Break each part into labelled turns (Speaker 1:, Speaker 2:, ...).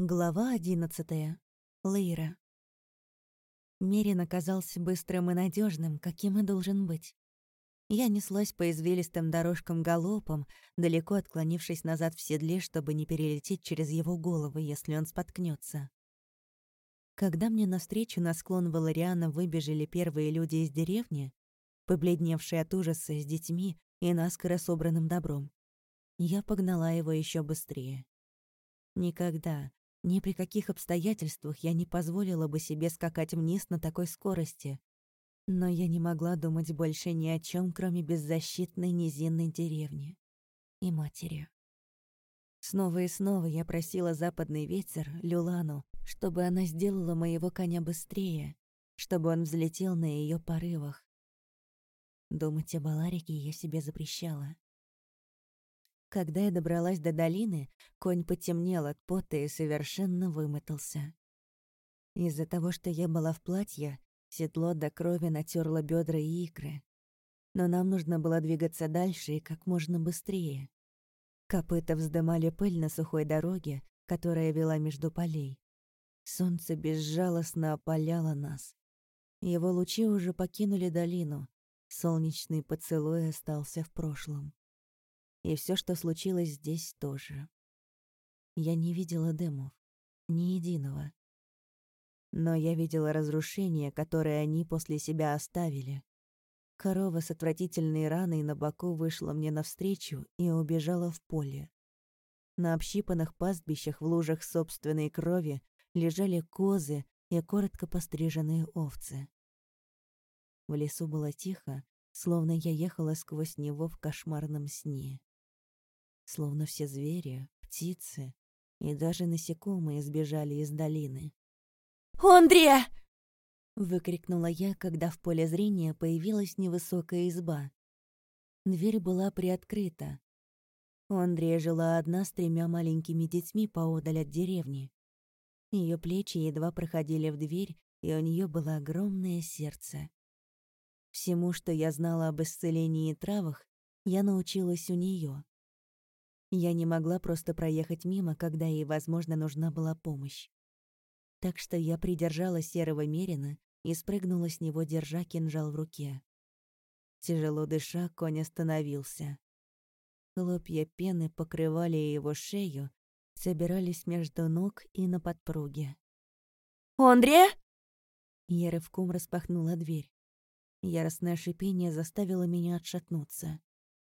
Speaker 1: Глава одиннадцатая. Лейра. Мерин оказался быстрым и надежным, каким и должен быть. Я неслась по извилистым дорожкам галопом, далеко отклонившись назад в седле, чтобы не перелететь через его голову, если он споткнется. Когда мне навстречу на склон Валариана выбежали первые люди из деревни, побледневшие от ужаса с детьми и наскоро собранным добром, я погнала его еще быстрее. Никогда, ни при каких обстоятельствах я не позволила бы себе скакать вниз на такой скорости. Но я не могла думать больше ни о чем, кроме беззащитной низинной деревни и матери. Снова и снова я просила западный ветер, Люлану, чтобы она сделала моего коня быстрее, чтобы он взлетел на ее порывах. Думать о Баларике я себе запрещала. Когда я добралась до долины, конь потемнел от пота и совершенно вымотался. Из-за того, что я была в платье, седло до крови натерло бедра и икры. Но нам нужно было двигаться дальше и как можно быстрее. Копыта вздымали пыль на сухой дороге, которая вела между полей. Солнце безжалостно опаляло нас. Его лучи уже покинули долину. Солнечный поцелуй остался в прошлом. И все, что случилось здесь, тоже. Я не видела дымов. Ни единого. Но я видела разрушение, которое они после себя оставили. Корова с отвратительной раной на боку вышла мне навстречу и убежала в поле. На общипанных пастбищах в лужах собственной крови лежали козы и коротко постриженные овцы. В лесу было тихо, словно я ехала сквозь него в кошмарном сне словно все звери, птицы и даже насекомые сбежали из долины.
Speaker 2: «Андрея!»
Speaker 1: — выкрикнула я, когда в поле зрения появилась невысокая изба. Дверь была приоткрыта. У Андрея жила одна с тремя маленькими детьми поодаль от деревни. Ее плечи едва проходили в дверь, и у нее было огромное сердце. Всему, что я знала об исцелении и травах, я научилась у нее. Я не могла просто проехать мимо, когда ей, возможно, нужна была помощь. Так что я придержала серого мерина и спрыгнула с него, держа кинжал в руке. Тяжело дыша, конь остановился. Хлопья пены покрывали его шею, собирались между ног и на подпруге.
Speaker 2: «Андре?»
Speaker 1: Я рывком распахнула дверь. Яростное шипение заставило меня отшатнуться.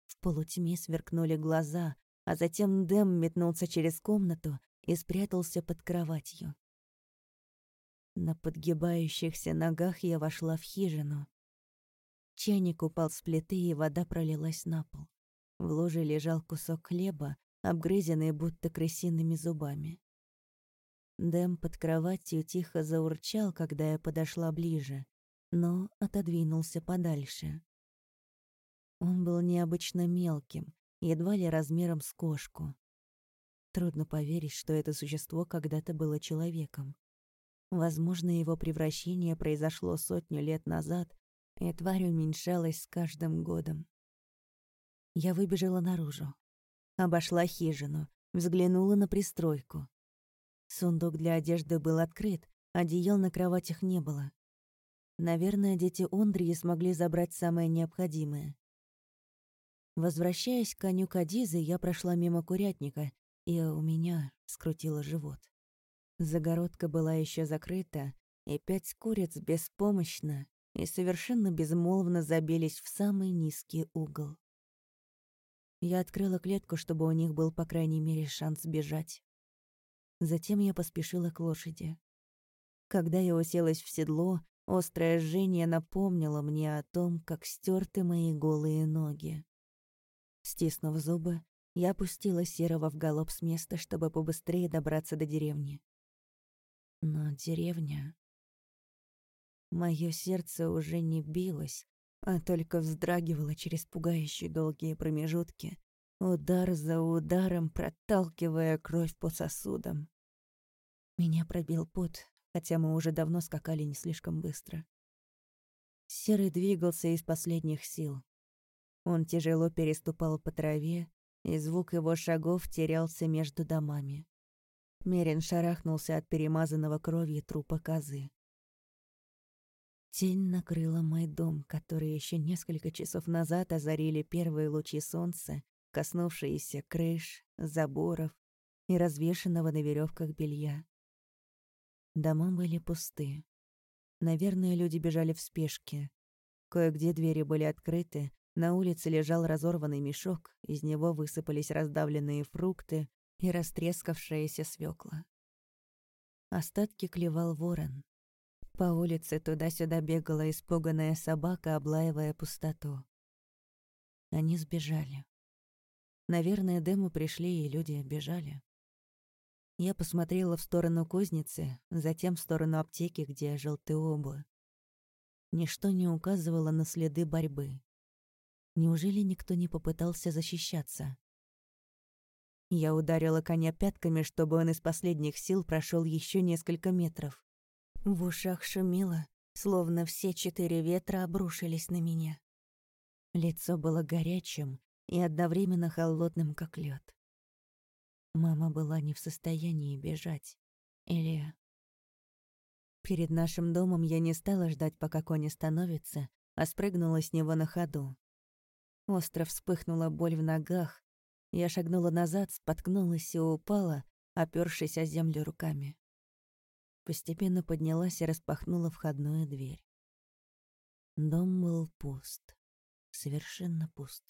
Speaker 1: В полутьме сверкнули глаза, а затем Дэм метнулся через комнату и спрятался под кроватью. На подгибающихся ногах я вошла в хижину. Чайник упал с плиты, и вода пролилась на пол. В ложе лежал кусок хлеба, обгрызенный будто крысиными зубами. Дэм под кроватью тихо заурчал, когда я подошла ближе, но отодвинулся подальше. Он был необычно мелким, едва ли размером с кошку. Трудно поверить, что это существо когда-то было человеком. Возможно, его превращение произошло сотню лет назад, и тварь уменьшалась с каждым годом. Я выбежала наружу. Обошла хижину, взглянула на пристройку. Сундук для одежды был открыт, одеял на кроватях не было. Наверное, дети Ондрии смогли забрать самое необходимое. Возвращаясь к коню Кадизы, я прошла мимо курятника, и у меня скрутило живот. Загородка была еще закрыта, и пять куриц беспомощно и совершенно безмолвно забились в самый низкий угол. Я открыла клетку, чтобы у них был, по крайней мере, шанс бежать. Затем я поспешила к лошади. Когда я уселась в седло, острое жжение напомнило мне о том, как стерты мои голые ноги. Стиснув зубы, я опустила Серого в галоп с места, чтобы побыстрее добраться до деревни. Но деревня... Моё сердце уже не билось, а только вздрагивало через пугающие долгие промежутки, удар за ударом проталкивая кровь по сосудам. Меня пробил пот, хотя мы уже давно скакали не слишком быстро. Серый двигался из последних сил. Он тяжело переступал по траве, и звук его шагов терялся между домами. Мерин шарахнулся от перемазанного кровью трупа козы. Тень накрыла мой дом, который еще несколько часов назад озарили первые лучи солнца, коснувшиеся крыш, заборов и развешенного на веревках белья. Дома были пусты. Наверное, люди бежали в спешке. Кое-где двери были открыты, на улице лежал разорванный мешок, из него высыпались раздавленные фрукты, и растрескавшаяся свекла. Остатки клевал ворон. По улице туда-сюда бегала испуганная собака, облаивая пустоту. Они сбежали. Наверное, дымы пришли, и люди бежали. Я посмотрела в сторону кузницы, затем в сторону аптеки, где жил Теобу. Ничто не указывало на следы борьбы. Неужели никто не попытался защищаться? Я ударила коня пятками, чтобы он из последних сил прошел еще несколько метров. В ушах шумело, словно все четыре ветра обрушились на меня. Лицо было горячим и одновременно холодным, как лед. Мама была не в состоянии бежать. Или... Перед нашим домом я не стала ждать, пока конь остановится, а спрыгнула с него на ходу. Остро вспыхнула боль в ногах, я шагнула назад, споткнулась и упала, опёршись о землю руками. Постепенно поднялась и распахнула входную дверь. Дом был пуст. Совершенно пуст.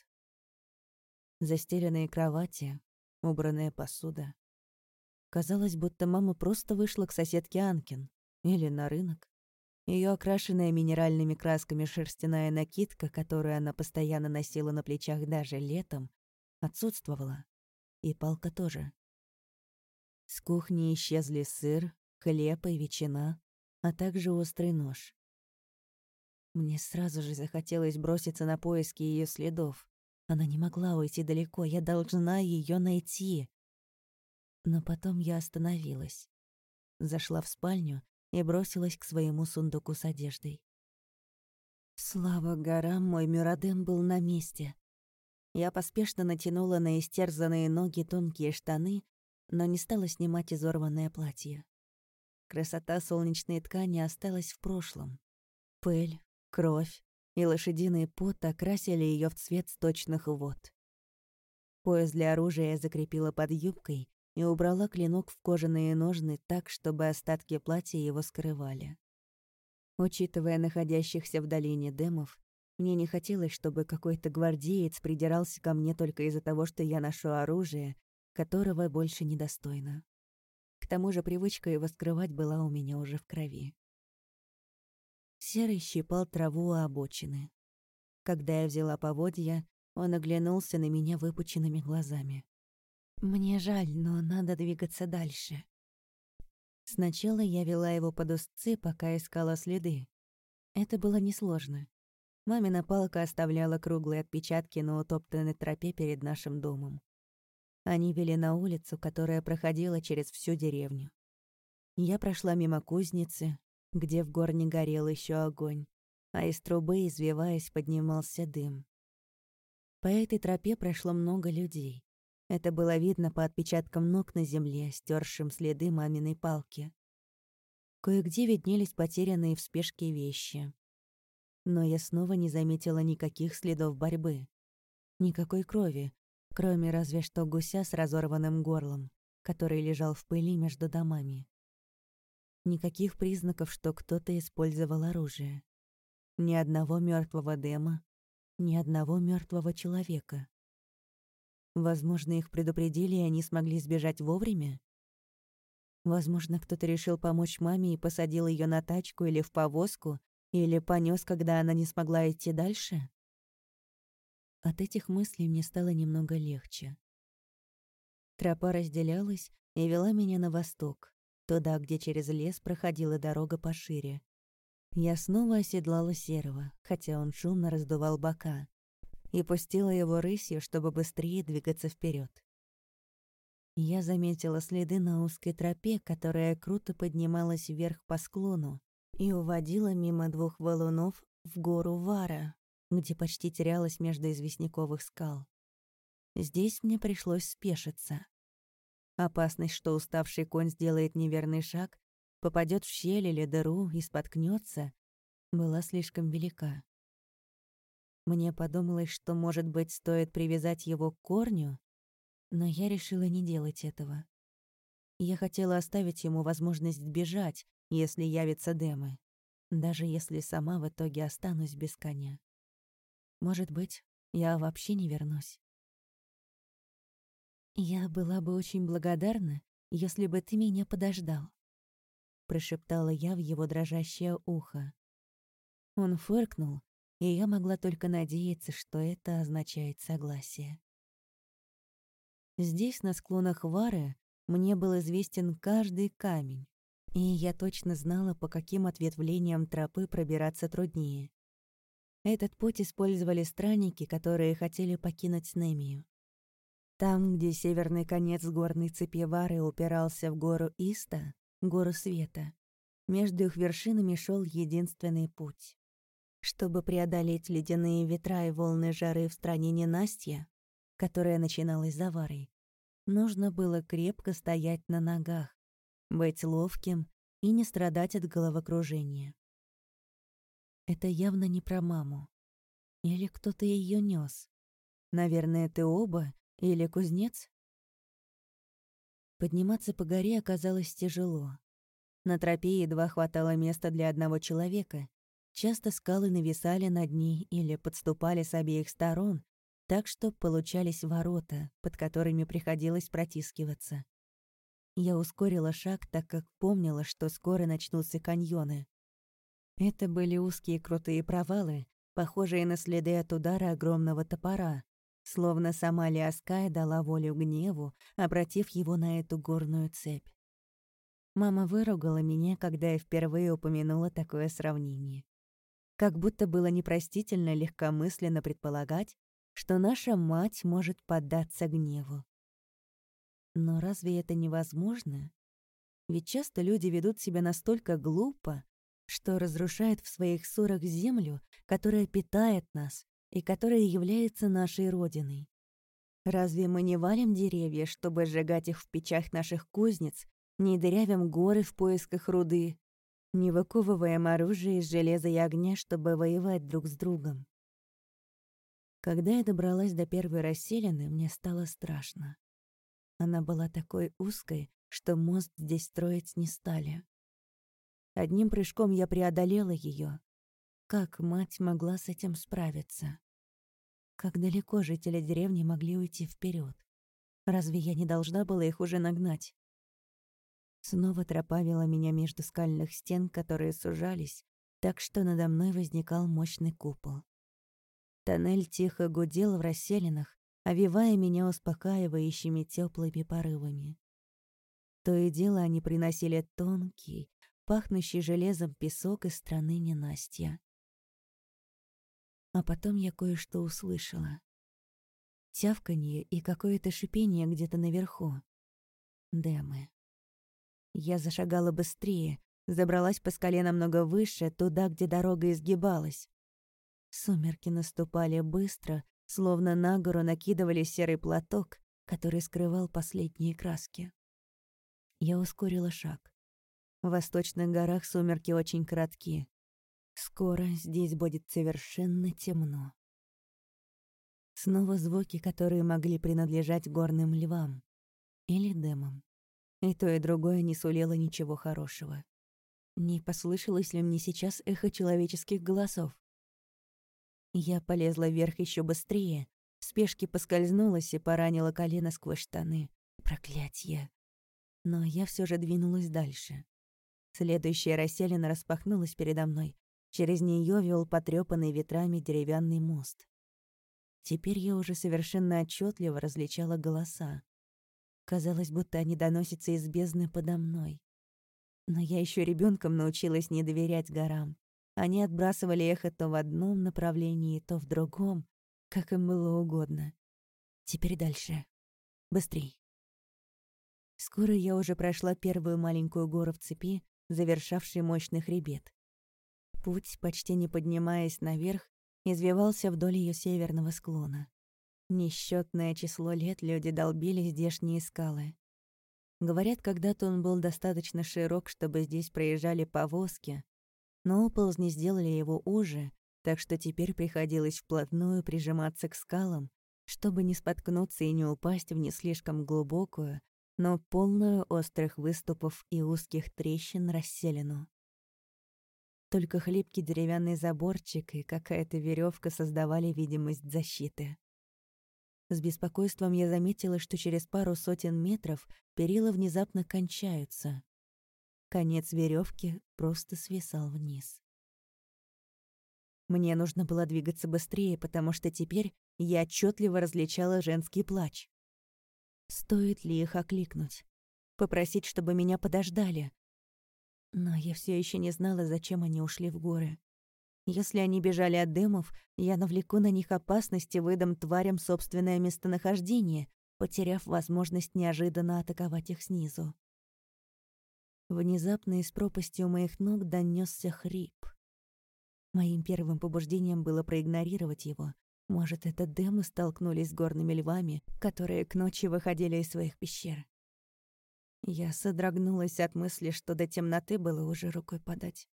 Speaker 1: Застеленные кровати, убранная посуда. Казалось, будто мама просто вышла к соседке Анкин или на рынок. Ее окрашенная минеральными красками шерстяная накидка, которую она постоянно носила на плечах даже летом, отсутствовала. И палка тоже. С кухни исчезли сыр, хлеб и ветчина, а также острый нож. Мне сразу же захотелось броситься на поиски ее следов. Она не могла уйти далеко, я должна ее найти. Но потом я остановилась. Зашла в спальню и бросилась к своему сундуку с одеждой. Слава горам, мой Мюрадем был на месте. Я поспешно натянула на истерзанные ноги тонкие штаны, но не стала снимать изорванное платье. Красота солнечной ткани осталась в прошлом. Пыль, кровь и лошадиный пот окрасили ее в цвет сточных вод. Пояс для оружия я закрепила под юбкой и убрала клинок в кожаные ножны так, чтобы остатки платья его скрывали. Учитывая находящихся в долине демов, мне не хотелось, чтобы какой-то гвардеец придирался ко мне только из-за того, что я ношу оружие, которого больше недостойно. К тому же привычка его скрывать была у меня уже в крови. Серый щипал траву у обочины. Когда я взяла поводья, он оглянулся на меня выпученными глазами. «Мне жаль, но надо двигаться дальше». Сначала я вела его под узцы, пока искала следы. Это было несложно. Мамина палка оставляла круглые отпечатки на утоптанной тропе перед нашим домом. Они вели на улицу, которая проходила через всю деревню. Я прошла мимо кузницы, где в горне горел еще огонь, а из трубы, извиваясь, поднимался дым. По этой тропе прошло много людей. Это было видно по отпечаткам ног на земле, стершим следы маминой палки. Кое-где виднелись потерянные в спешке вещи но я снова не заметила никаких следов борьбы. Никакой крови, кроме разве что гуся с разорванным горлом, который лежал в пыли между домами. Никаких признаков, что кто-то использовал оружие. Ни одного мертвого дема, ни одного мертвого человека. Возможно, их предупредили, и они смогли сбежать вовремя? Возможно, кто-то решил помочь маме и посадил ее на тачку или в повозку, или понес, когда она не смогла идти дальше? От этих мыслей мне стало немного легче. Тропа разделялась и вела меня на восток, туда, где через лес проходила дорога пошире. Я снова оседлала серого, хотя он шумно раздувал бока, и пустила его рысью, чтобы быстрее двигаться вперед. Я заметила следы на узкой тропе, которая круто поднималась вверх по склону, и уводила мимо двух валунов в гору Вара, где почти терялась между известняковых скал. Здесь мне пришлось спешиться. Опасность, что уставший конь сделает неверный шаг, попадет в щель или дыру и споткнется, была слишком велика. Мне подумалось, что, может быть, стоит привязать его к корню, но я решила не делать этого. Я хотела оставить ему возможность сбежать, если явится Демы, даже если сама в итоге останусь без коня. Может быть, я вообще не вернусь. «Я была бы очень благодарна, если бы ты меня подождал», — прошептала я в его дрожащее ухо. Он фыркнул, и я могла только надеяться, что это означает согласие. Здесь, на склонах Вары, мне был известен каждый камень, и я точно знала, по каким ответвлениям тропы пробираться труднее. Этот путь использовали странники, которые хотели покинуть Немию. Там, где северный конец горной цепи Вары упирался в гору Иста, гору Света, между их вершинами шел единственный путь. Чтобы преодолеть ледяные ветра и волны жары в стране ненастья, которая начиналась за Варой, нужно было крепко стоять на ногах, быть ловким и не страдать от головокружения. Это явно не про маму. Или кто-то ее нес. Наверное, ты оба или кузнец? Подниматься по горе оказалось тяжело. На тропе едва хватало места для одного человека. Часто скалы нависали над ней или подступали с обеих сторон, так что получались ворота, под которыми приходилось протискиваться. Я ускорила шаг, так как помнила, что скоро начнутся каньоны. Это были узкие крутые провалы, похожие на следы от удара огромного топора, Словно сама Лиаская дала волю гневу, обратив его на эту горную цепь. Мама выругала меня, когда я впервые упомянула такое сравнение. Как будто было непростительно легкомысленно предполагать, что наша мать может поддаться гневу. Но разве это невозможно? Ведь часто люди ведут себя настолько глупо, что разрушают в своих ссорах землю, которая питает нас, и которая является нашей родиной. Разве мы не валим деревья, чтобы сжигать их в печах наших кузнец, не дырявим горы в поисках руды, не выковываем оружие из железа и огня, чтобы воевать друг с другом? Когда я добралась до первой расселины, мне стало страшно. Она была такой узкой, что мост здесь строить не стали. Одним прыжком я преодолела ее. Как мать могла с этим справиться? Как далеко жители деревни могли уйти вперед? Разве я не должна была их уже нагнать? Снова тропа вела меня между скальных стен, которые сужались, так что надо мной возникал мощный купол. Тоннель тихо гудел в расселинах, овивая меня успокаивающими теплыми порывами. То и дело они приносили тонкий, пахнущий железом песок из страны ненастья. А потом я кое-что услышала. Тявканье и какое-то шипение где-то наверху. Демы. Я зашагала быстрее, забралась по скале намного выше, туда, где дорога изгибалась. Сумерки наступали быстро, словно на гору накидывали серый платок, который скрывал последние краски. Я ускорила шаг. В восточных горах сумерки очень короткие. Скоро здесь будет совершенно темно. Снова звуки, которые могли принадлежать горным львам или демам. И то, и другое не сулило ничего хорошего. Не послышалось ли мне сейчас эхо человеческих голосов? Я полезла вверх еще быстрее, в спешке поскользнулась и поранила колено сквозь штаны. Проклятье! Но я все же двинулась дальше. Следующая расселена распахнулась передо мной, Через нее вел потрепанный ветрами деревянный мост. Теперь я уже совершенно отчетливо различала голоса. Казалось, будто они доносятся из бездны подо мной. Но я еще ребенком научилась не доверять горам. Они отбрасывали эхо то в одном направлении, то в другом, как им было угодно. Теперь дальше. Быстрей. Скоро я уже прошла первую маленькую гору в цепи, завершавший мощный хребет. Путь, почти не поднимаясь наверх, извивался вдоль ее северного склона. Несчетное число лет люди долбили здешние скалы. Говорят, когда-то он был достаточно широк, чтобы здесь проезжали повозки, но оползни сделали его уже, так что теперь приходилось вплотную прижиматься к скалам, чтобы не споткнуться и не упасть в не слишком глубокую, но полную острых выступов и узких трещин расселину. Только хлипкий деревянный заборчик и какая-то веревка создавали видимость защиты. С беспокойством я заметила, что через пару сотен метров перила внезапно кончаются. Конец веревки просто свисал вниз. Мне нужно было двигаться быстрее, потому что теперь я отчетливо различала женский плач. Стоит ли их окликнуть? Попросить, чтобы меня подождали? Но я все еще не знала, зачем они ушли в горы. Если они бежали от дымов, я навлеку на них опасность и выдам тварям собственное местонахождение, потеряв возможность неожиданно атаковать их снизу. Внезапно из пропасти у моих ног донесся хрип. Моим первым побуждением было проигнорировать его. Может, это демы столкнулись с горными львами, которые к ночи выходили из своих пещер. Я содрогнулась от мысли, что до темноты было уже рукой подать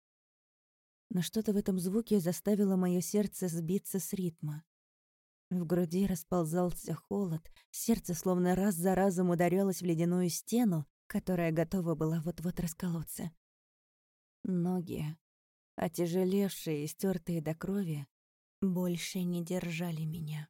Speaker 1: но что-то в этом звуке заставило мое сердце сбиться с ритма. В груди расползался холод, сердце словно раз за разом ударялось в ледяную стену, которая готова была вот-вот расколоться. Ноги, отяжелевшие и стертые до крови, больше не держали меня.